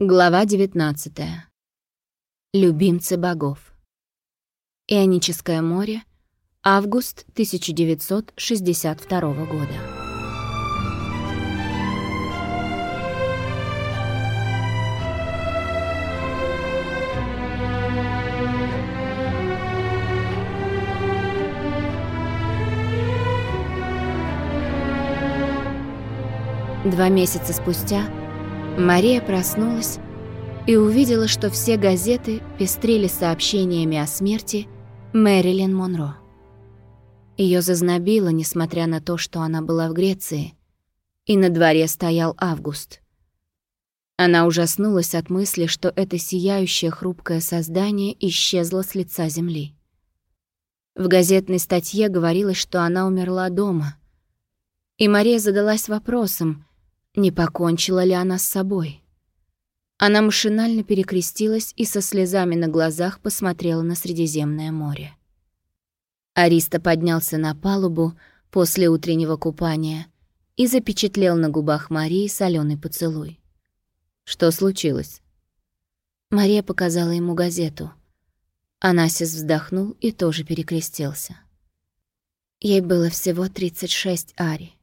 Глава 19. Любимцы богов. Ионическое море. Август 1962 года. Два месяца спустя Мария проснулась и увидела, что все газеты пестрили сообщениями о смерти Мэрилин Монро. Ее зазнобило, несмотря на то, что она была в Греции, и на дворе стоял август. Она ужаснулась от мысли, что это сияющее хрупкое создание исчезло с лица земли. В газетной статье говорилось, что она умерла дома. И Мария задалась вопросом, не покончила ли она с собой? Она машинально перекрестилась и со слезами на глазах посмотрела на Средиземное море. Ариста поднялся на палубу после утреннего купания и запечатлел на губах Марии соленый поцелуй. Что случилось? Мария показала ему газету. Анасис вздохнул и тоже перекрестился. Ей было всего 36 ари.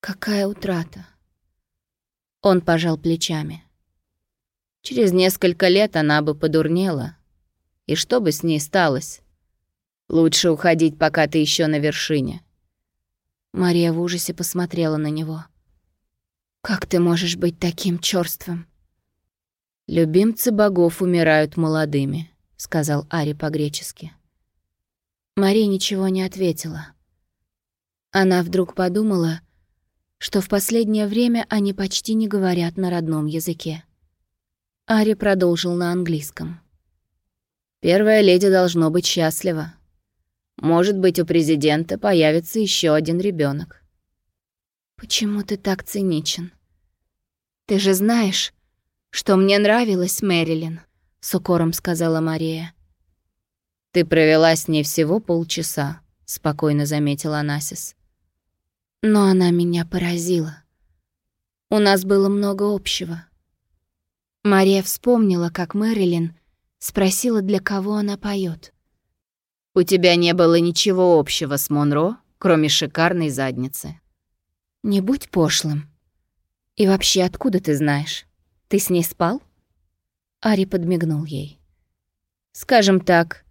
Какая утрата! Он пожал плечами. Через несколько лет она бы подурнела. И что бы с ней сталось? Лучше уходить, пока ты еще на вершине. Мария в ужасе посмотрела на него. «Как ты можешь быть таким чёрствым?» «Любимцы богов умирают молодыми», — сказал Ари по-гречески. Мария ничего не ответила. Она вдруг подумала, что в последнее время они почти не говорят на родном языке. Ари продолжил на английском. «Первая леди должно быть счастлива. Может быть, у президента появится еще один ребенок. «Почему ты так циничен? Ты же знаешь, что мне нравилась Мэрилин», — с укором сказала Мария. «Ты провела с ней всего полчаса», — спокойно заметила Анасис. Но она меня поразила. У нас было много общего. Мария вспомнила, как Мэрилин спросила, для кого она поет. «У тебя не было ничего общего с Монро, кроме шикарной задницы». «Не будь пошлым. И вообще, откуда ты знаешь? Ты с ней спал?» Ари подмигнул ей. «Скажем так,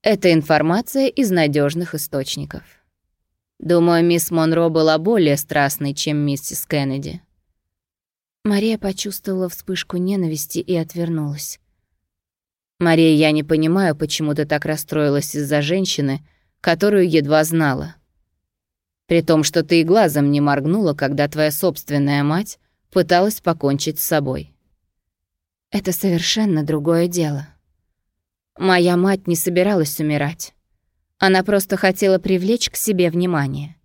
это информация из надежных источников». Думаю, мисс Монро была более страстной, чем миссис Кеннеди. Мария почувствовала вспышку ненависти и отвернулась. «Мария, я не понимаю, почему ты так расстроилась из-за женщины, которую едва знала. При том, что ты и глазом не моргнула, когда твоя собственная мать пыталась покончить с собой. Это совершенно другое дело. Моя мать не собиралась умирать. Она просто хотела привлечь к себе внимание.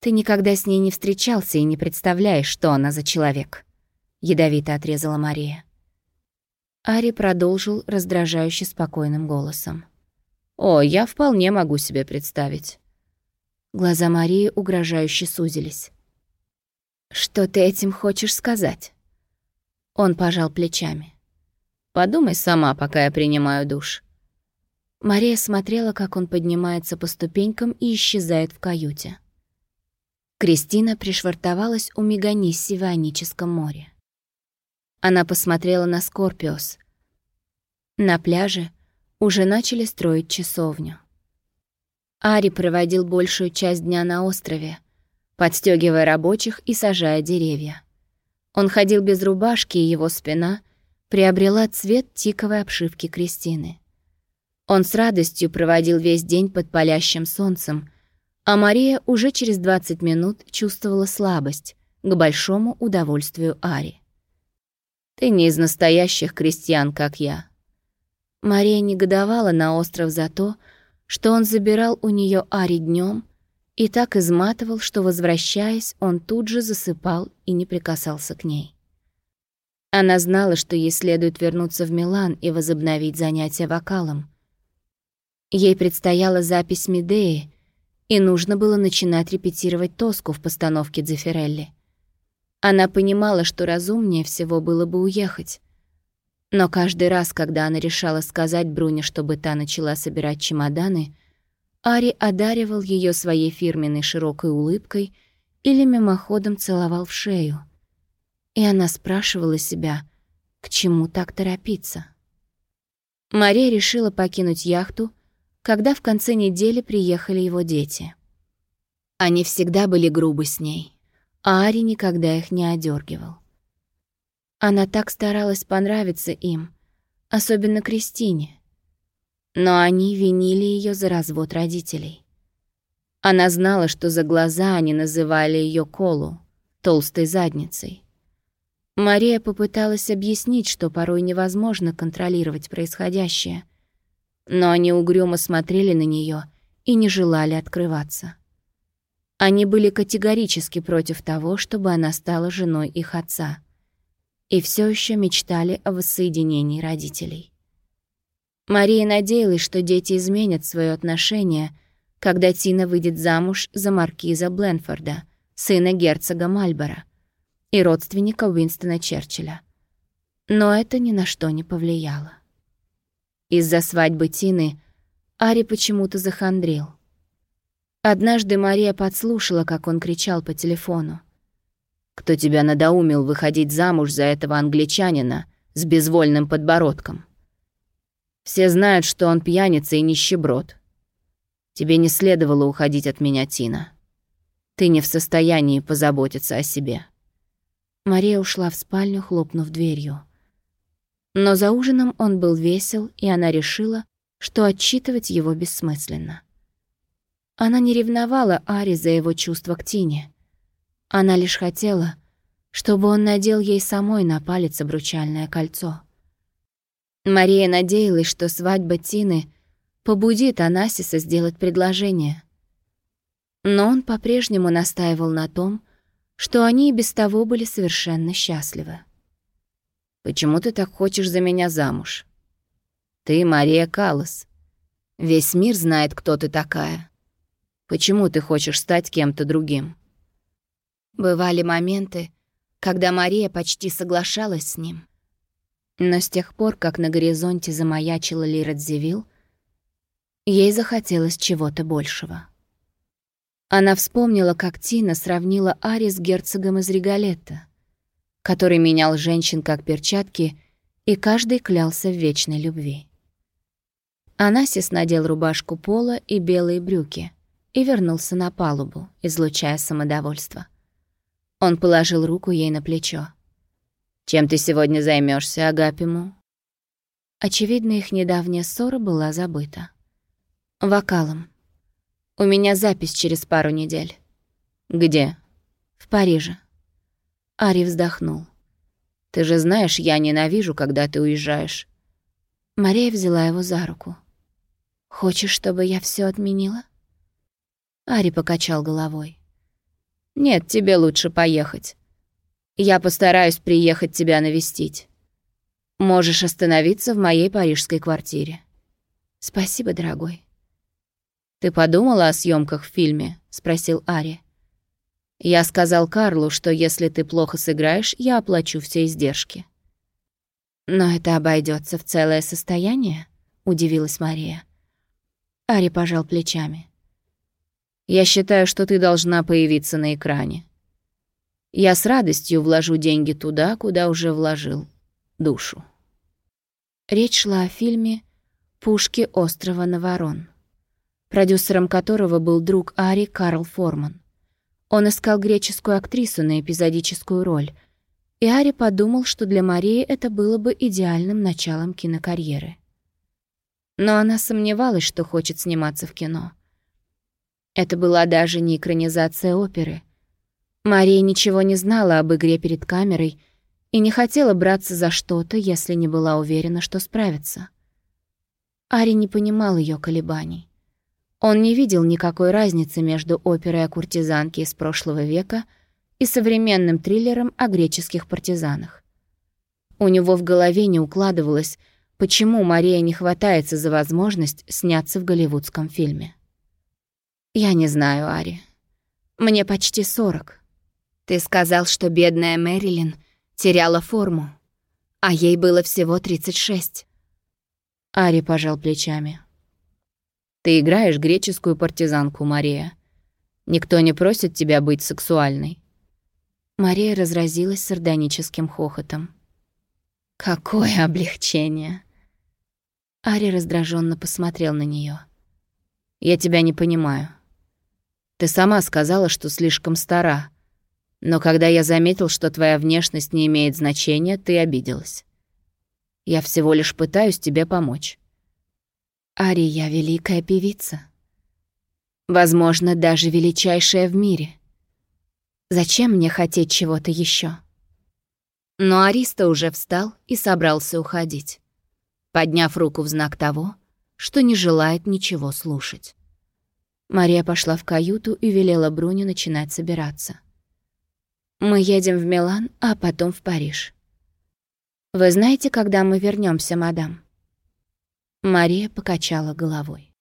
Ты никогда с ней не встречался и не представляешь, что она за человек. Ядовито отрезала Мария. Ари продолжил раздражающе спокойным голосом. «О, я вполне могу себе представить». Глаза Марии угрожающе сузились. «Что ты этим хочешь сказать?» Он пожал плечами. «Подумай сама, пока я принимаю душ. Мария смотрела, как он поднимается по ступенькам и исчезает в каюте. Кристина пришвартовалась у Меганисси в Ионическом море. Она посмотрела на Скорпиос. На пляже уже начали строить часовню. Ари проводил большую часть дня на острове, подстегивая рабочих и сажая деревья. Он ходил без рубашки, и его спина приобрела цвет тиковой обшивки Кристины. Он с радостью проводил весь день под палящим солнцем, а Мария уже через 20 минут чувствовала слабость, к большому удовольствию Ари. «Ты не из настоящих крестьян, как я». Мария негодовала на остров за то, что он забирал у нее Ари днем и так изматывал, что, возвращаясь, он тут же засыпал и не прикасался к ней. Она знала, что ей следует вернуться в Милан и возобновить занятия вокалом, Ей предстояла запись Медеи, и нужно было начинать репетировать Тоску в постановке Дзефирелли. Она понимала, что разумнее всего было бы уехать. Но каждый раз, когда она решала сказать Бруне, чтобы та начала собирать чемоданы, Ари одаривал ее своей фирменной широкой улыбкой или мимоходом целовал в шею. И она спрашивала себя, к чему так торопиться. Мария решила покинуть яхту, когда в конце недели приехали его дети. Они всегда были грубы с ней, а Ари никогда их не одергивал. Она так старалась понравиться им, особенно Кристине. Но они винили ее за развод родителей. Она знала, что за глаза они называли ее Колу, толстой задницей. Мария попыталась объяснить, что порой невозможно контролировать происходящее, но они угрюмо смотрели на нее и не желали открываться. Они были категорически против того, чтобы она стала женой их отца, и все еще мечтали о воссоединении родителей. Мария надеялась, что дети изменят свое отношение, когда Тина выйдет замуж за маркиза Бленфорда, сына герцога Мальборо и родственника Уинстона Черчилля. Но это ни на что не повлияло. Из-за свадьбы Тины Ари почему-то захандрил — Однажды Мария подслушала, как он кричал по телефону. «Кто тебя надоумил выходить замуж за этого англичанина с безвольным подбородком? Все знают, что он пьяница и нищеброд. Тебе не следовало уходить от меня, Тина. Ты не в состоянии позаботиться о себе». Мария ушла в спальню, хлопнув дверью. Но за ужином он был весел, и она решила, что отчитывать его бессмысленно. Она не ревновала Ари за его чувства к Тине. Она лишь хотела, чтобы он надел ей самой на палец обручальное кольцо. Мария надеялась, что свадьба Тины побудит Анасиса сделать предложение. Но он по-прежнему настаивал на том, что они и без того были совершенно счастливы. «Почему ты так хочешь за меня замуж? Ты Мария Каллас. Весь мир знает, кто ты такая. Почему ты хочешь стать кем-то другим?» Бывали моменты, когда Мария почти соглашалась с ним. Но с тех пор, как на горизонте замаячила Лирадзивилл, ей захотелось чего-то большего. Она вспомнила, как Тина сравнила Ари с герцогом из Регалетта, который менял женщин как перчатки, и каждый клялся в вечной любви. Анасис надел рубашку пола и белые брюки — и вернулся на палубу, излучая самодовольство. Он положил руку ей на плечо. «Чем ты сегодня займешься, Агапиму?» Очевидно, их недавняя ссора была забыта. «Вокалом. У меня запись через пару недель». «Где?» «В Париже». Ари вздохнул. «Ты же знаешь, я ненавижу, когда ты уезжаешь». Мария взяла его за руку. «Хочешь, чтобы я все отменила?» Ари покачал головой. «Нет, тебе лучше поехать. Я постараюсь приехать тебя навестить. Можешь остановиться в моей парижской квартире». «Спасибо, дорогой». «Ты подумала о съемках в фильме?» — спросил Ари. «Я сказал Карлу, что если ты плохо сыграешь, я оплачу все издержки». «Но это обойдется в целое состояние?» — удивилась Мария. Ари пожал плечами. Я считаю, что ты должна появиться на экране. Я с радостью вложу деньги туда, куда уже вложил душу. Речь шла о фильме «Пушки острова Наворон», продюсером которого был друг Ари Карл Форман. Он искал греческую актрису на эпизодическую роль, и Ари подумал, что для Марии это было бы идеальным началом кинокарьеры. Но она сомневалась, что хочет сниматься в кино — это была даже не экранизация оперы. Мария ничего не знала об игре перед камерой и не хотела браться за что-то, если не была уверена, что справится. Ари не понимал ее колебаний. Он не видел никакой разницы между оперой о куртизанке из прошлого века и современным триллером о греческих партизанах. У него в голове не укладывалось, почему Мария не хватается за возможность сняться в голливудском фильме. «Я не знаю, Ари. Мне почти сорок. Ты сказал, что бедная Мэрилин теряла форму, а ей было всего 36. Ари пожал плечами. Ты играешь греческую партизанку, Мария. Никто не просит тебя быть сексуальной. Мария разразилась сардоническим хохотом. Какое облегчение! Ари раздраженно посмотрел на нее. Я тебя не понимаю. Ты сама сказала, что слишком стара. Но когда я заметил, что твоя внешность не имеет значения, ты обиделась. Я всего лишь пытаюсь тебе помочь. Ари, я великая певица. Возможно, даже величайшая в мире. Зачем мне хотеть чего-то еще? Но Ариста уже встал и собрался уходить, подняв руку в знак того, что не желает ничего слушать. Мария пошла в каюту и велела Бруне начинать собираться. «Мы едем в Милан, а потом в Париж. Вы знаете, когда мы вернемся, мадам?» Мария покачала головой.